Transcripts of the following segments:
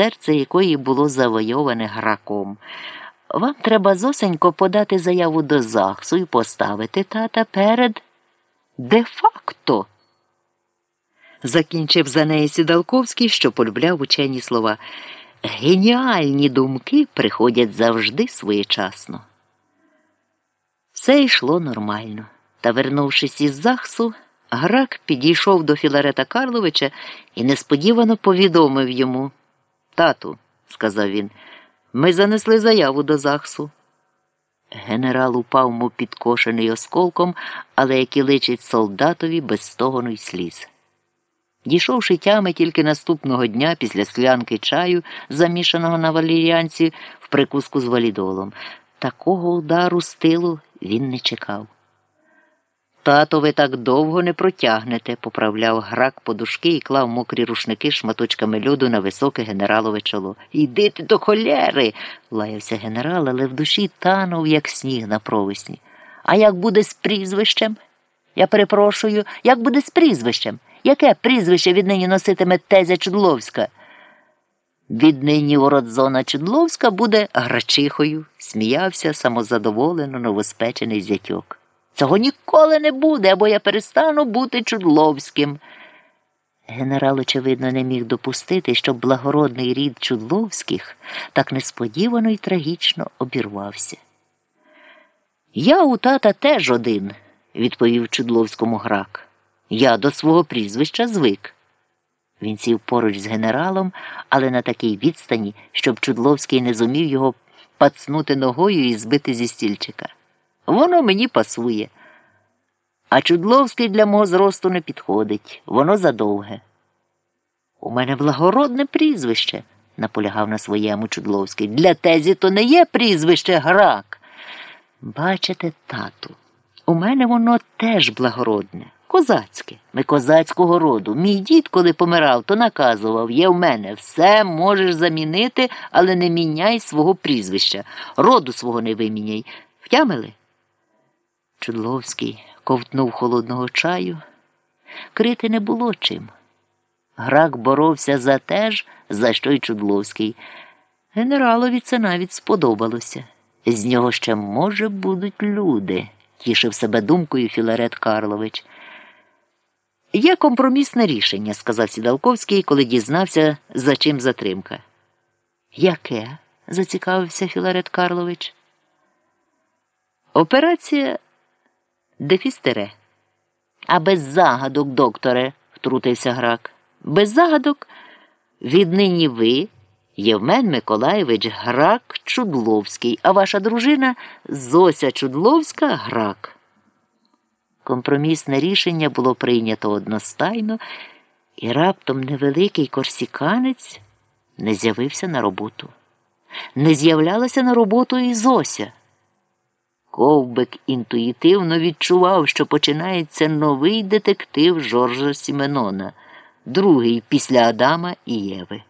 серце якої було завойоване граком. Вам треба зосенько подати заяву до ЗАГСу і поставити тата перед де-факто. Закінчив за неї Сідалковський, що полюбляв учені слова. Геніальні думки приходять завжди своєчасно. Все йшло нормально. Та, вернувшись із ЗАГСу, Грак підійшов до Філарета Карловича і несподівано повідомив йому Тату, сказав він, ми занесли заяву до ЗАГСу. Генерал упав, мов підкошений осколком, але який личить солдатові без стогону й сліз. Дійшовши тями тільки наступного дня після склянки чаю, замішаного на валіріанці в прикуску з валідолом, такого удару стилу він не чекав. Тато, ви так довго не протягнете, поправляв грак подушки і клав мокрі рушники шматочками льоду на високе генералове чоло. Іди ти до холєри, лаявся генерал, але в душі танув, як сніг на провесні. А як буде з прізвищем? Я перепрошую, як буде з прізвищем? Яке прізвище віднині носитиме тезя Чудловська? Віднині уродзона Чудловська буде грачихою, сміявся самозадоволено новоспечений зятьок. Цього ніколи не буде, або я перестану бути Чудловським. Генерал, очевидно, не міг допустити, щоб благородний рід Чудловських так несподівано і трагічно обірвався. Я у тата теж один, відповів Чудловському грак. Я до свого прізвища звик. Він сів поруч з генералом, але на такій відстані, щоб Чудловський не зумів його пацнути ногою і збити зі стільчика. Воно мені пасує. А Чудловський для мого зросту не підходить, воно задовге. У мене благородне прізвище, наполягав на своєму Чудловський. Для тезі то не є прізвище грак. Бачите, тату, у мене воно теж благородне, козацьке. Ми козацького роду. Мій дід, коли помирав, то наказував є в мене все можеш замінити, але не міняй свого прізвища. Роду свого не виміняй. Втямили? Чудловський ковтнув холодного чаю. Крити не було чим. Грак боровся за те ж, за що й Чудловський. Генералові це навіть сподобалося. З нього ще, може, будуть люди, тішив себе думкою Філарет Карлович. Є компромісне рішення, сказав Сідалковський, коли дізнався, за чим затримка. Яке? зацікавився Філарет Карлович. Операція дефістере. А без загадок, докторе, втрутився грак. Без загадок віднині ви, Євмен Миколаєвич Грак Чудловський, а ваша дружина Зося Чудловська Грак. Компромісне рішення було прийнято одностайно, і раптом невеликий корсіканець не з'явився на роботу. Не з'являлася на роботу і Зося. Ковбик інтуїтивно відчував, що починається новий детектив Жоржа Сіменона, другий після Адама і Єви.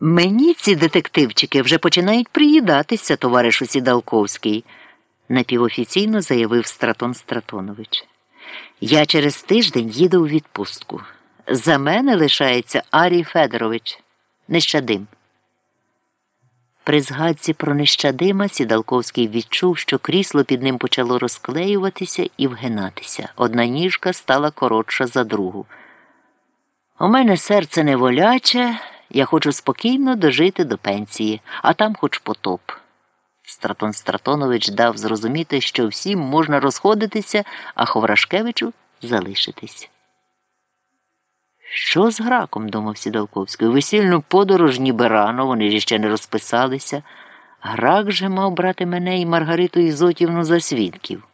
Мені ці детективчики вже починають приїдатися, товаришу Сідалковський, напівофіційно заявив Стратон Стратонович. Я через тиждень їду у відпустку. За мене лишається Арій Федорович, нещадим. При згадці про нещадима Сідалковський відчув, що крісло під ним почало розклеюватися і вгинатися. Одна ніжка стала коротша за другу. У мене серце неволяче, я хочу спокійно дожити до пенсії, а там хоч потоп. Стратон Стратонович дав зрозуміти, що всім можна розходитися, а Ховрашкевичу залишитись. Що з граком? думав Сідалковський. Весільну подорож ніби рано, вони ж ще не розписалися. Грак же мав брати мене і Маргариту Ізотівну за свідків.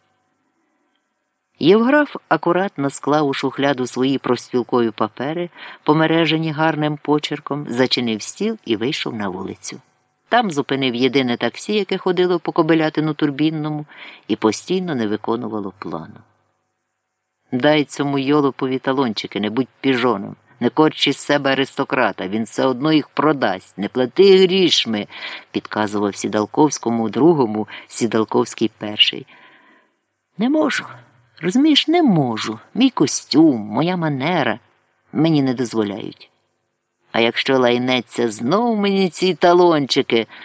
Євграф акуратно склав у шухляду свої профспілкові папери, помережені гарним почерком, зачинив стіл і вийшов на вулицю. Там зупинив єдине таксі, яке ходило по кобилятину турбінному, і постійно не виконувало плану. Дай цьому йолопові талончики, не будь піжоном, не корчи з себе аристократа, він все одно їх продасть, не плати грішми, підказував Сідалковському другому Сідалковський перший. Не можу. Розумієш, не можу. Мій костюм, моя манера мені не дозволяють. А якщо лайнеться знов мені ці талончики,